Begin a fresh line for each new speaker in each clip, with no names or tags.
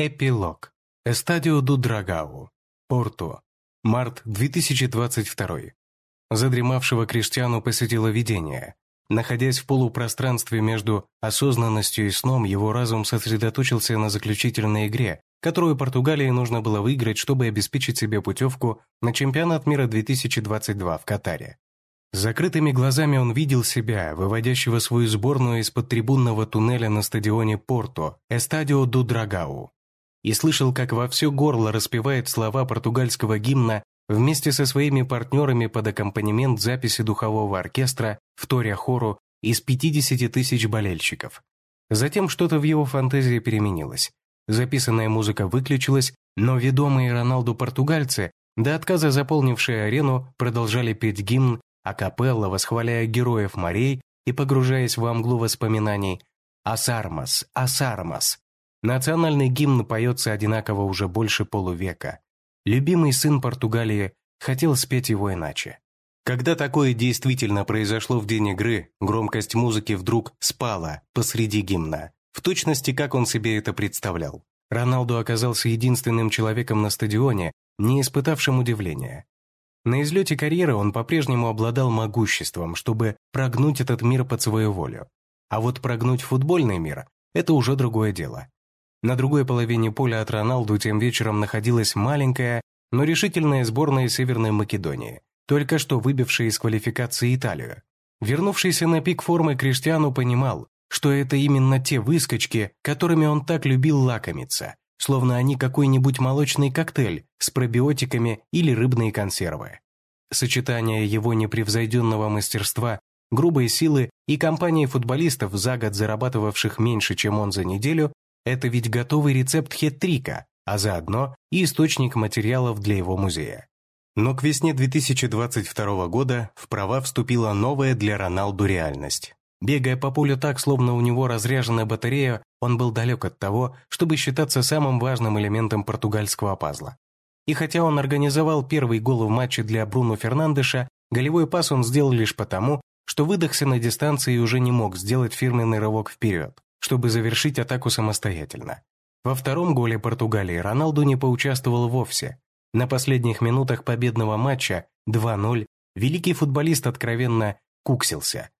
Эпилог. Эстадио ду Драгау. Порту. Март 2022. Задремавшего Криштиану посетило видение. Находясь в полупространстве между осознанностью и сном, его разум сосредоточился на заключительной игре, которую Португалии нужно было выиграть, чтобы обеспечить себе путевку на чемпионат мира 2022 в Катаре. С закрытыми глазами он видел себя, выводящего свою сборную из-под трибунного туннеля на стадионе Порту, Эстадио ду Драгау и слышал, как во все горло распевает слова португальского гимна вместе со своими партнерами под аккомпанемент записи духового оркестра в торе хору из 50 тысяч болельщиков. Затем что-то в его фантазии переменилось. Записанная музыка выключилась, но ведомые Роналду португальцы, до отказа заполнившие арену, продолжали петь гимн, а капелла, восхваляя героев морей и погружаясь в мглу воспоминаний «Асармас! Асармас!» Национальный гимн поется одинаково уже больше полувека. Любимый сын Португалии хотел спеть его иначе. Когда такое действительно произошло в день игры, громкость музыки вдруг спала посреди гимна, в точности, как он себе это представлял. Роналду оказался единственным человеком на стадионе, не испытавшим удивления. На излете карьеры он по-прежнему обладал могуществом, чтобы прогнуть этот мир под свою волю. А вот прогнуть футбольный мир – это уже другое дело. На другой половине поля от Роналду тем вечером находилась маленькая, но решительная сборная Северной Македонии, только что выбившая из квалификации Италию. Вернувшийся на пик формы Криштиану понимал, что это именно те выскочки, которыми он так любил лакомиться, словно они какой-нибудь молочный коктейль с пробиотиками или рыбные консервы. Сочетание его непревзойденного мастерства, грубой силы и компании футболистов, за год зарабатывавших меньше, чем он за неделю, это ведь готовый рецепт хет-трика, а заодно и источник материалов для его музея. Но к весне 2022 года в права вступила новая для Роналду реальность. Бегая по полю так, словно у него разряжена батарея, он был далек от того, чтобы считаться самым важным элементом португальского пазла. И хотя он организовал первый гол в матче для Бруно Фернандеша, голевой пас он сделал лишь потому, что выдохся на дистанции и уже не мог сделать фирменный рывок вперед чтобы завершить атаку самостоятельно. Во втором голе Португалии Роналду не поучаствовал вовсе. На последних минутах победного матча 2-0 великий футболист откровенно куксился.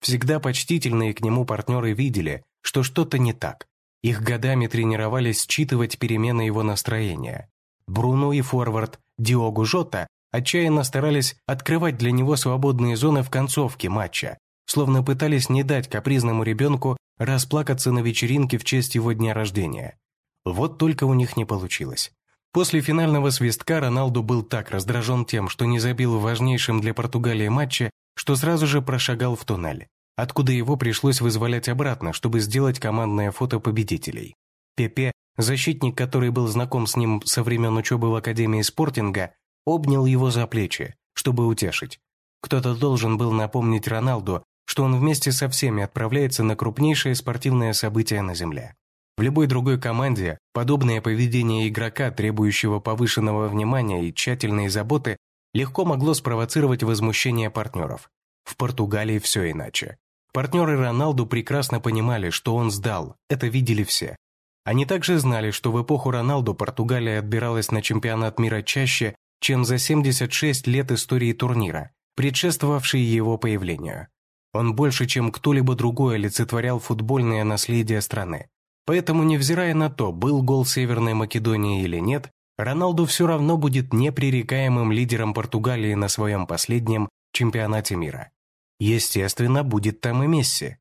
Всегда почтительные к нему партнеры видели, что что-то не так. Их годами тренировались считывать перемены его настроения. Бруно и форвард Диогу Жота отчаянно старались открывать для него свободные зоны в концовке матча, словно пытались не дать капризному ребенку расплакаться на вечеринке в честь его дня рождения. Вот только у них не получилось. После финального свистка Роналду был так раздражен тем, что не забил в важнейшем для Португалии матче, что сразу же прошагал в туннель, откуда его пришлось вызволять обратно, чтобы сделать командное фото победителей. Пепе, защитник, который был знаком с ним со времен учебы в Академии спортинга, обнял его за плечи, чтобы утешить. Кто-то должен был напомнить Роналду, что он вместе со всеми отправляется на крупнейшее спортивное событие на Земле. В любой другой команде подобное поведение игрока, требующего повышенного внимания и тщательной заботы, легко могло спровоцировать возмущение партнеров. В Португалии все иначе. Партнеры Роналду прекрасно понимали, что он сдал, это видели все. Они также знали, что в эпоху Роналду Португалия отбиралась на чемпионат мира чаще, чем за 76 лет истории турнира, предшествовавшей его появлению. Он больше, чем кто-либо другой олицетворял футбольное наследие страны. Поэтому, невзирая на то, был гол Северной Македонии или нет, Роналду все равно будет непререкаемым лидером Португалии на своем последнем чемпионате мира. Естественно, будет там и Месси.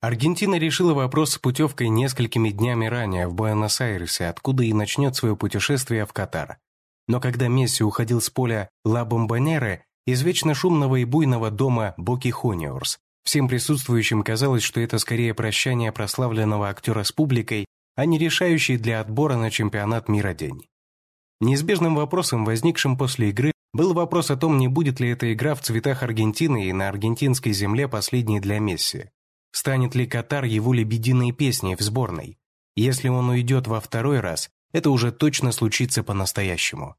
Аргентина решила вопрос с путевкой несколькими днями ранее в Буэнос-Айресе, откуда и начнет свое путешествие в Катар. Но когда Месси уходил с поля Ла Бомбонере, из вечно шумного и буйного дома Боки Хониорс. Всем присутствующим казалось, что это скорее прощание прославленного актера с публикой, а не решающий для отбора на чемпионат мира день. Неизбежным вопросом, возникшим после игры, был вопрос о том, не будет ли эта игра в цветах Аргентины и на аргентинской земле последней для Месси. Станет ли Катар его лебединой песней в сборной? Если он уйдет во второй раз, это уже точно случится по-настоящему.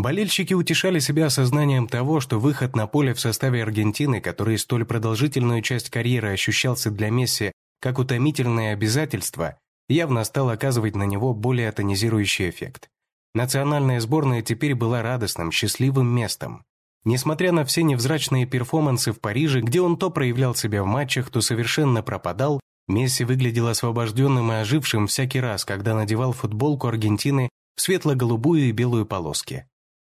Болельщики утешали себя осознанием того, что выход на поле в составе Аргентины, который столь продолжительную часть карьеры ощущался для Месси как утомительное обязательство, явно стал оказывать на него более тонизирующий эффект. Национальная сборная теперь была радостным, счастливым местом. Несмотря на все невзрачные перформансы в Париже, где он то проявлял себя в матчах, то совершенно пропадал, Месси выглядел освобожденным и ожившим всякий раз, когда надевал футболку Аргентины в светло-голубую и белую полоски.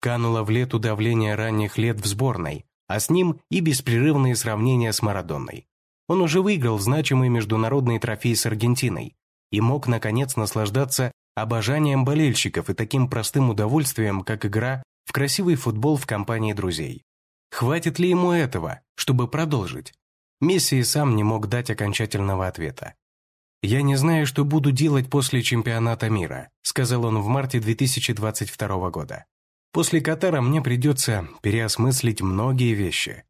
Кануло в лету давление ранних лет в сборной, а с ним и беспрерывные сравнения с Марадонной. Он уже выиграл значимый международный трофей с Аргентиной и мог, наконец, наслаждаться обожанием болельщиков и таким простым удовольствием, как игра в красивый футбол в компании друзей. Хватит ли ему этого, чтобы продолжить? Месси сам не мог дать окончательного ответа. «Я не знаю, что буду делать после чемпионата мира», сказал он в марте 2022 года. «После Катара мне придется переосмыслить многие вещи».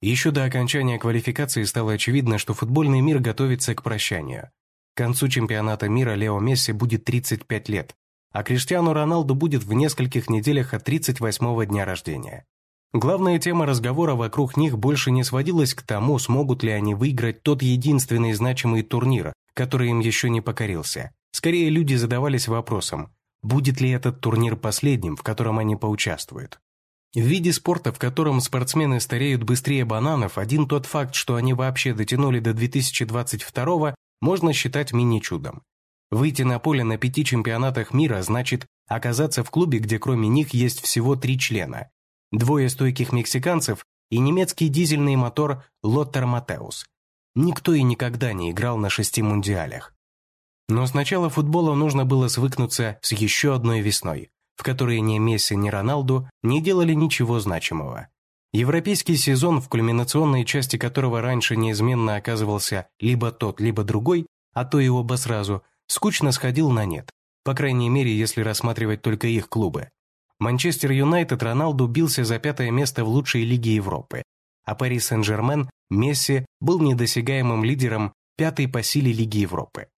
Еще до окончания квалификации стало очевидно, что футбольный мир готовится к прощанию. К концу чемпионата мира Лео Месси будет 35 лет, а Криштиану Роналду будет в нескольких неделях от 38-го дня рождения. Главная тема разговора вокруг них больше не сводилась к тому, смогут ли они выиграть тот единственный значимый турнир, который им еще не покорился. Скорее, люди задавались вопросом, будет ли этот турнир последним, в котором они поучаствуют. В виде спорта, в котором спортсмены стареют быстрее бананов, один тот факт, что они вообще дотянули до 2022 можно считать мини-чудом. Выйти на поле на пяти чемпионатах мира значит оказаться в клубе, где кроме них есть всего три члена, двое стойких мексиканцев и немецкий дизельный мотор Лоттер Матеус. Никто и никогда не играл на шести мундиалях. Но сначала футболу нужно было свыкнуться с еще одной весной, в которой ни Месси, ни Роналду не делали ничего значимого. Европейский сезон, в кульминационной части которого раньше неизменно оказывался либо тот, либо другой, а то и оба сразу, скучно сходил на нет, по крайней мере, если рассматривать только их клубы. Манчестер Юнайтед Роналду бился за пятое место в лучшей лиге Европы, а Пари Сен-Жермен Месси был недосягаемым лидером пятой по силе Лиги Европы.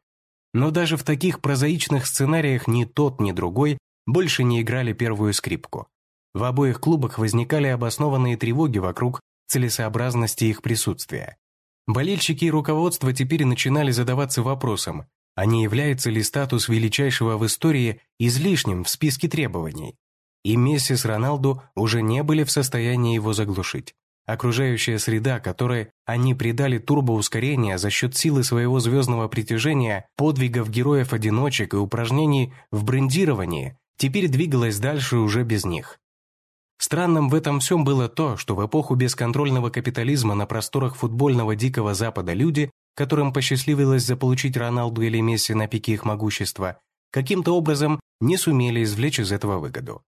Но даже в таких прозаичных сценариях ни тот, ни другой больше не играли первую скрипку. В обоих клубах возникали обоснованные тревоги вокруг целесообразности их присутствия. Болельщики и руководство теперь начинали задаваться вопросом, а не является ли статус величайшего в истории излишним в списке требований и Месси с Роналду уже не были в состоянии его заглушить. Окружающая среда, которой они придали турбоускорение за счет силы своего звездного притяжения, подвигов героев-одиночек и упражнений в брендировании, теперь двигалась дальше уже без них. Странным в этом всем было то, что в эпоху бесконтрольного капитализма на просторах футбольного Дикого Запада люди, которым посчастливилось заполучить Роналду или Месси на пике их могущества, каким-то образом не сумели извлечь из этого выгоду.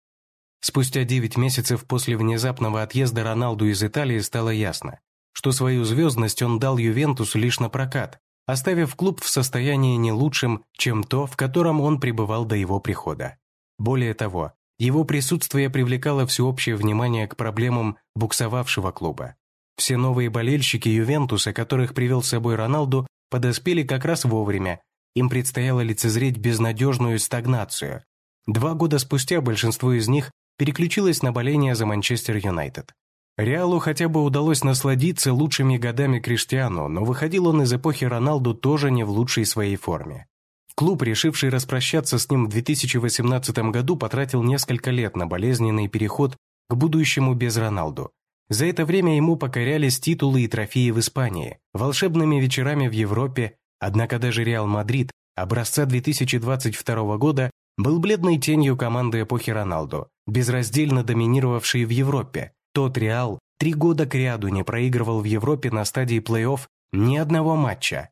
Спустя 9 месяцев после внезапного отъезда Роналду из Италии стало ясно, что свою звездность он дал Ювентусу лишь на прокат, оставив клуб в состоянии не лучшим, чем то, в котором он пребывал до его прихода. Более того, его присутствие привлекало всеобщее внимание к проблемам буксовавшего клуба. Все новые болельщики Ювентуса, которых привел с собой Роналду, подоспели как раз вовремя. Им предстояло лицезреть безнадежную стагнацию. Два года спустя большинство из них переключилась на боление за Манчестер Юнайтед. Реалу хотя бы удалось насладиться лучшими годами Криштиану, но выходил он из эпохи Роналду тоже не в лучшей своей форме. Клуб, решивший распрощаться с ним в 2018 году, потратил несколько лет на болезненный переход к будущему без Роналду. За это время ему покорялись титулы и трофеи в Испании, волшебными вечерами в Европе, однако даже Реал Мадрид образца 2022 года был бледной тенью команды эпохи Роналду, безраздельно доминировавшей в Европе. Тот Реал три года кряду не проигрывал в Европе на стадии плей-офф ни одного матча.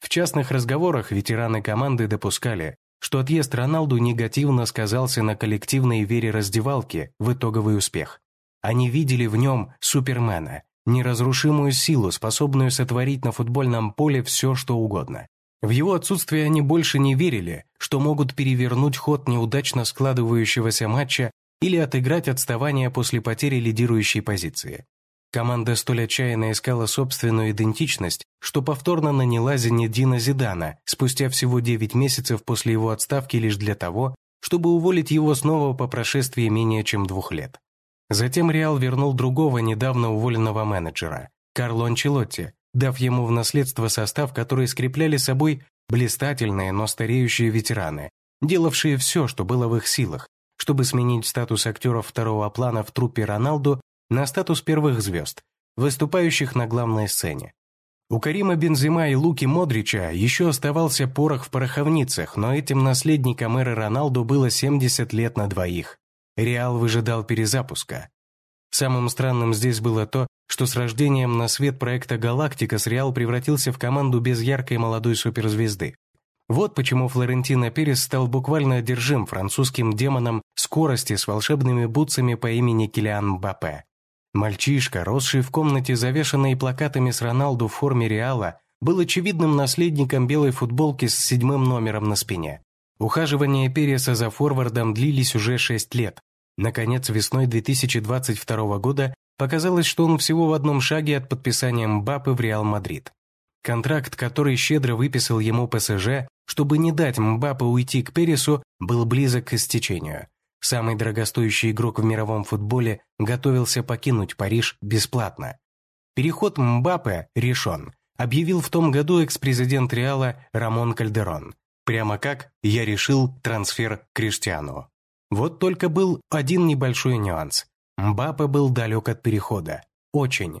В частных разговорах ветераны команды допускали, что отъезд Роналду негативно сказался на коллективной вере раздевалки в итоговый успех. Они видели в нем супермена, неразрушимую силу, способную сотворить на футбольном поле все, что угодно. В его отсутствие они больше не верили, что могут перевернуть ход неудачно складывающегося матча или отыграть отставание после потери лидирующей позиции. Команда столь отчаянно искала собственную идентичность, что повторно наняла Зенедина Зидана спустя всего 9 месяцев после его отставки лишь для того, чтобы уволить его снова по прошествии менее чем двух лет. Затем Реал вернул другого недавно уволенного менеджера, Карло Анчелотти, дав ему в наследство состав, который скрепляли собой блистательные, но стареющие ветераны, делавшие все, что было в их силах, чтобы сменить статус актеров второго плана в труппе Роналду на статус первых звезд, выступающих на главной сцене. У Карима Бензима и Луки Модрича еще оставался порох в пороховницах, но этим наследникам эры Роналду было 70 лет на двоих. Реал выжидал перезапуска. Самым странным здесь было то, что с рождением на свет проекта «Галактикас» Реал превратился в команду без яркой молодой суперзвезды. Вот почему Флорентино Перес стал буквально одержим французским демоном скорости с волшебными бутсами по имени Килиан Мбаппе. Мальчишка, росший в комнате, завешенной плакатами с Роналду в форме Реала, был очевидным наследником белой футболки с седьмым номером на спине. Ухаживания Переса за форвардом длились уже шесть лет. Наконец, весной 2022 года показалось, что он всего в одном шаге от подписания Мбаппе в Реал Мадрид. Контракт, который щедро выписал ему ПСЖ, чтобы не дать Мбаппе уйти к Пересу, был близок к истечению. Самый дорогостоящий игрок в мировом футболе готовился покинуть Париж бесплатно. Переход Мбаппе решен, объявил в том году экс-президент Реала Рамон Кальдерон. Прямо как «я решил трансфер Криштиану». Вот только был один небольшой нюанс. Мбаппе был далек от перехода. Очень.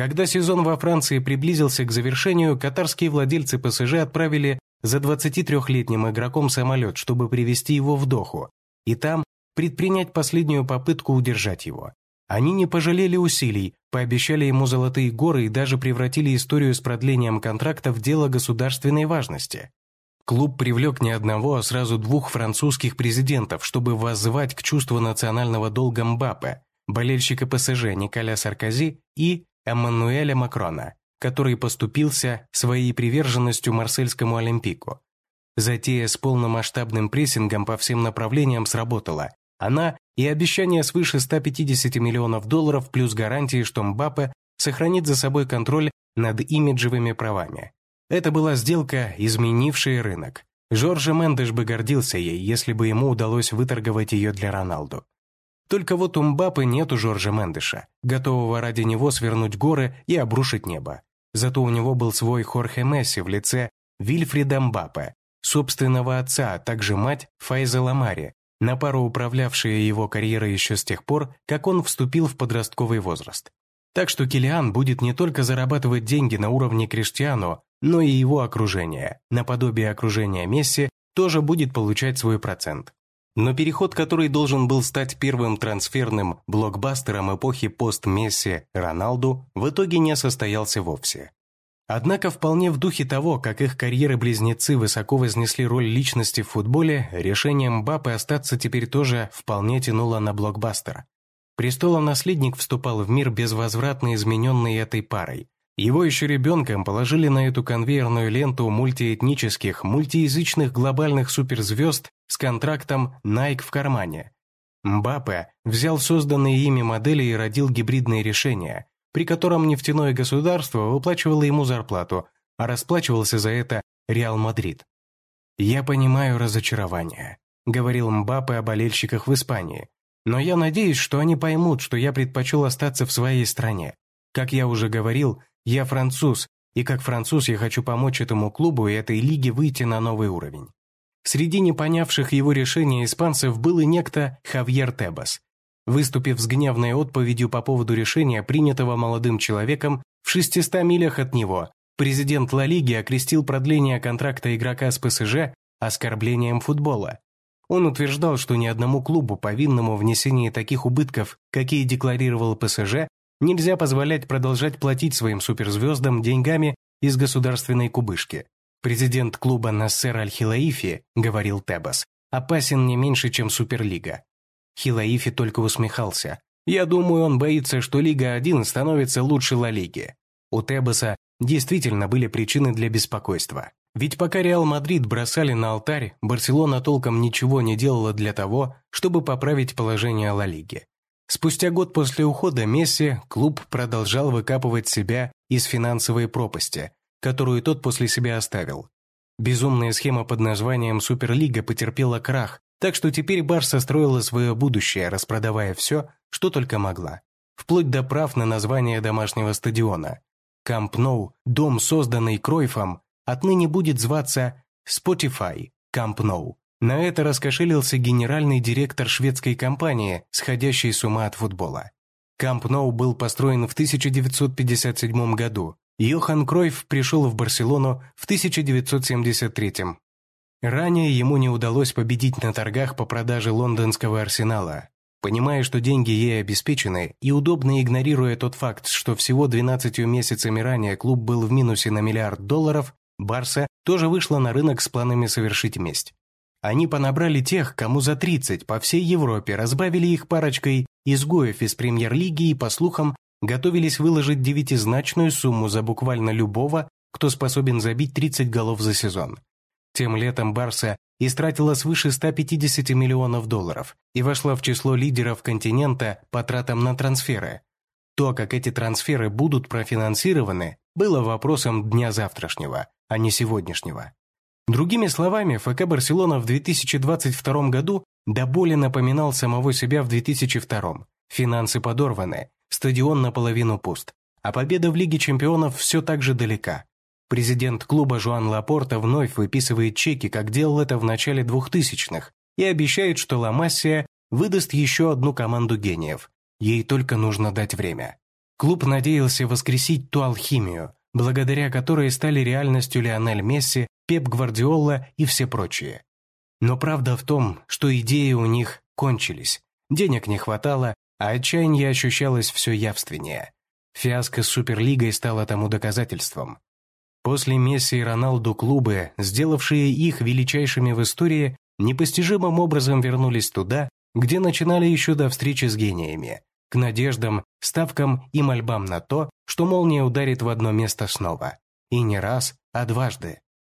Когда сезон во Франции приблизился к завершению, катарские владельцы ПСЖ отправили за 23-летним игроком самолет, чтобы привезти его в Доху, и там предпринять последнюю попытку удержать его. Они не пожалели усилий, пообещали ему золотые горы и даже превратили историю с продлением контракта в дело государственной важности. Клуб привлек не одного, а сразу двух французских президентов, чтобы воззвать к чувству национального долга Мбаппе, болельщика ПСЖ Николя Саркози и Эммануэля Макрона, который поступился своей приверженностью марсельскому Олимпику. Затея с полномасштабным прессингом по всем направлениям сработала. Она и обещание свыше 150 миллионов долларов плюс гарантии, что Мбаппе сохранит за собой контроль над имиджевыми правами. Это была сделка, изменившая рынок. Жоржа Мендеш бы гордился ей, если бы ему удалось выторговать ее для Роналду. Только вот у Мбаппе нет у Жоржа Мендеша, готового ради него свернуть горы и обрушить небо. Зато у него был свой Хорхе Месси в лице Вильфрида Мбаппе, собственного отца, а также мать Файза Ламари, на пару управлявшая его карьерой еще с тех пор, как он вступил в подростковый возраст. Так что Килиан будет не только зарабатывать деньги на уровне Криштиану, но и его окружение, наподобие окружения Месси, тоже будет получать свой процент. Но переход, который должен был стать первым трансферным блокбастером эпохи пост-Месси Роналду, в итоге не состоялся вовсе. Однако вполне в духе того, как их карьеры-близнецы высоко вознесли роль личности в футболе, решение Мбаппе остаться теперь тоже вполне тянуло на блокбастер. Престолонаследник вступал в мир безвозвратно измененный этой парой. Его еще ребенком положили на эту конвейерную ленту мультиэтнических, мультиязычных глобальных суперзвезд с контрактом Nike в кармане. Мбаппе взял созданные ими модели и родил гибридные решения – при котором нефтяное государство выплачивало ему зарплату, а расплачивался за это Реал Мадрид. «Я понимаю разочарование», — говорил Мбаппе о болельщиках в Испании, «но я надеюсь, что они поймут, что я предпочел остаться в своей стране. Как я уже говорил, я француз, и как француз я хочу помочь этому клубу и этой лиге выйти на новый уровень». Среди непонявших его решения испанцев был и некто Хавьер Тебас, выступив с гневной отповедью по поводу решения, принятого молодым человеком в 600 милях от него. Президент Ла Лиги окрестил продление контракта игрока с ПСЖ оскорблением футбола. Он утверждал, что ни одному клубу, повинному в внесении таких убытков, какие декларировал ПСЖ, нельзя позволять продолжать платить своим суперзвездам деньгами из государственной кубышки. Президент клуба Нассер Аль-Хилаифи, говорил Тебас, опасен не меньше, чем Суперлига. Хилаифи только усмехался. «Я думаю, он боится, что Лига-1 становится лучше Ла Лиги». У Тебаса действительно были причины для беспокойства. Ведь пока Реал Мадрид бросали на алтарь, Барселона толком ничего не делала для того, чтобы поправить положение Ла Лиги. Спустя год после ухода Месси клуб продолжал выкапывать себя из финансовой пропасти, которую тот после себя оставил. Безумная схема под названием «Суперлига» потерпела крах, так что теперь Барса строила свое будущее, распродавая все, что только могла. Вплоть до прав на название домашнего стадиона. Камп Ноу, дом, созданный Кройфом, отныне будет зваться Spotify Camp Nou. На это раскошелился генеральный директор шведской компании, сходящий с ума от футбола. Камп Ноу был построен в 1957 году. Йохан Кройф пришел в Барселону в 1973. Ранее ему не удалось победить на торгах по продаже лондонского арсенала. Понимая, что деньги ей обеспечены, и удобно игнорируя тот факт, что всего 12 месяцами ранее клуб был в минусе на миллиард долларов, Барса тоже вышла на рынок с планами совершить месть. Они понабрали тех, кому за 30 по всей Европе, разбавили их парочкой изгоев из премьер-лиги и, по слухам, готовились выложить девятизначную сумму за буквально любого, кто способен забить 30 голов за сезон. Тем летом Барса истратила свыше 150 миллионов долларов и вошла в число лидеров континента по тратам на трансферы. То, как эти трансферы будут профинансированы, было вопросом дня завтрашнего, а не сегодняшнего. Другими словами, ФК «Барселона» в 2022 году до боли напоминал самого себя в 2002. Финансы подорваны, стадион наполовину пуст, а победа в Лиге чемпионов все так же далека. Президент клуба Жуан Лапорта вновь выписывает чеки, как делал это в начале 2000-х, и обещает, что Ла Массия выдаст еще одну команду гениев. Ей только нужно дать время. Клуб надеялся воскресить ту алхимию, благодаря которой стали реальностью Лионель Месси, Пеп Гвардиола и все прочие. Но правда в том, что идеи у них кончились, денег не хватало, а отчаяние ощущалось все явственнее. Фиаско с Суперлигой стало тому доказательством. После Месси и Роналду клубы, сделавшие их величайшими в истории, непостижимым образом вернулись туда, где начинали еще до встречи с гениями, к надеждам, ставкам и мольбам на то, что молния ударит в одно место снова. И не раз, а дважды.